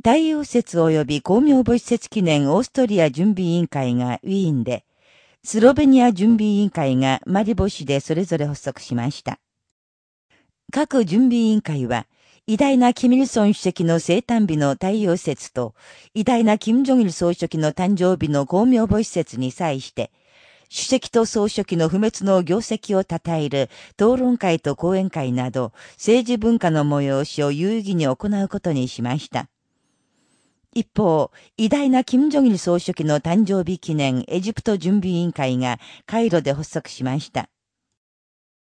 太陽節及び公明母施設記念オーストリア準備委員会がウィーンで、スロベニア準備委員会がマリボ市でそれぞれ発足しました。各準備委員会は、偉大なキミルソン主席の生誕日の太陽節と、偉大なキム・ジョギル総書記の誕生日の公明母施設に際して、主席と総書記の不滅の業績を称える討論会と講演会など、政治文化の催しを有意義に行うことにしました。一方、偉大な金正日総書記の誕生日記念エジプト準備委員会がカイロで発足しました。